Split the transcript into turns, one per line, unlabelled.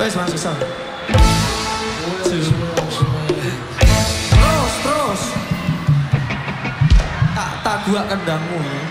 Wes Mas bisa. Terus terus. Tak tak gua kendangmu ya.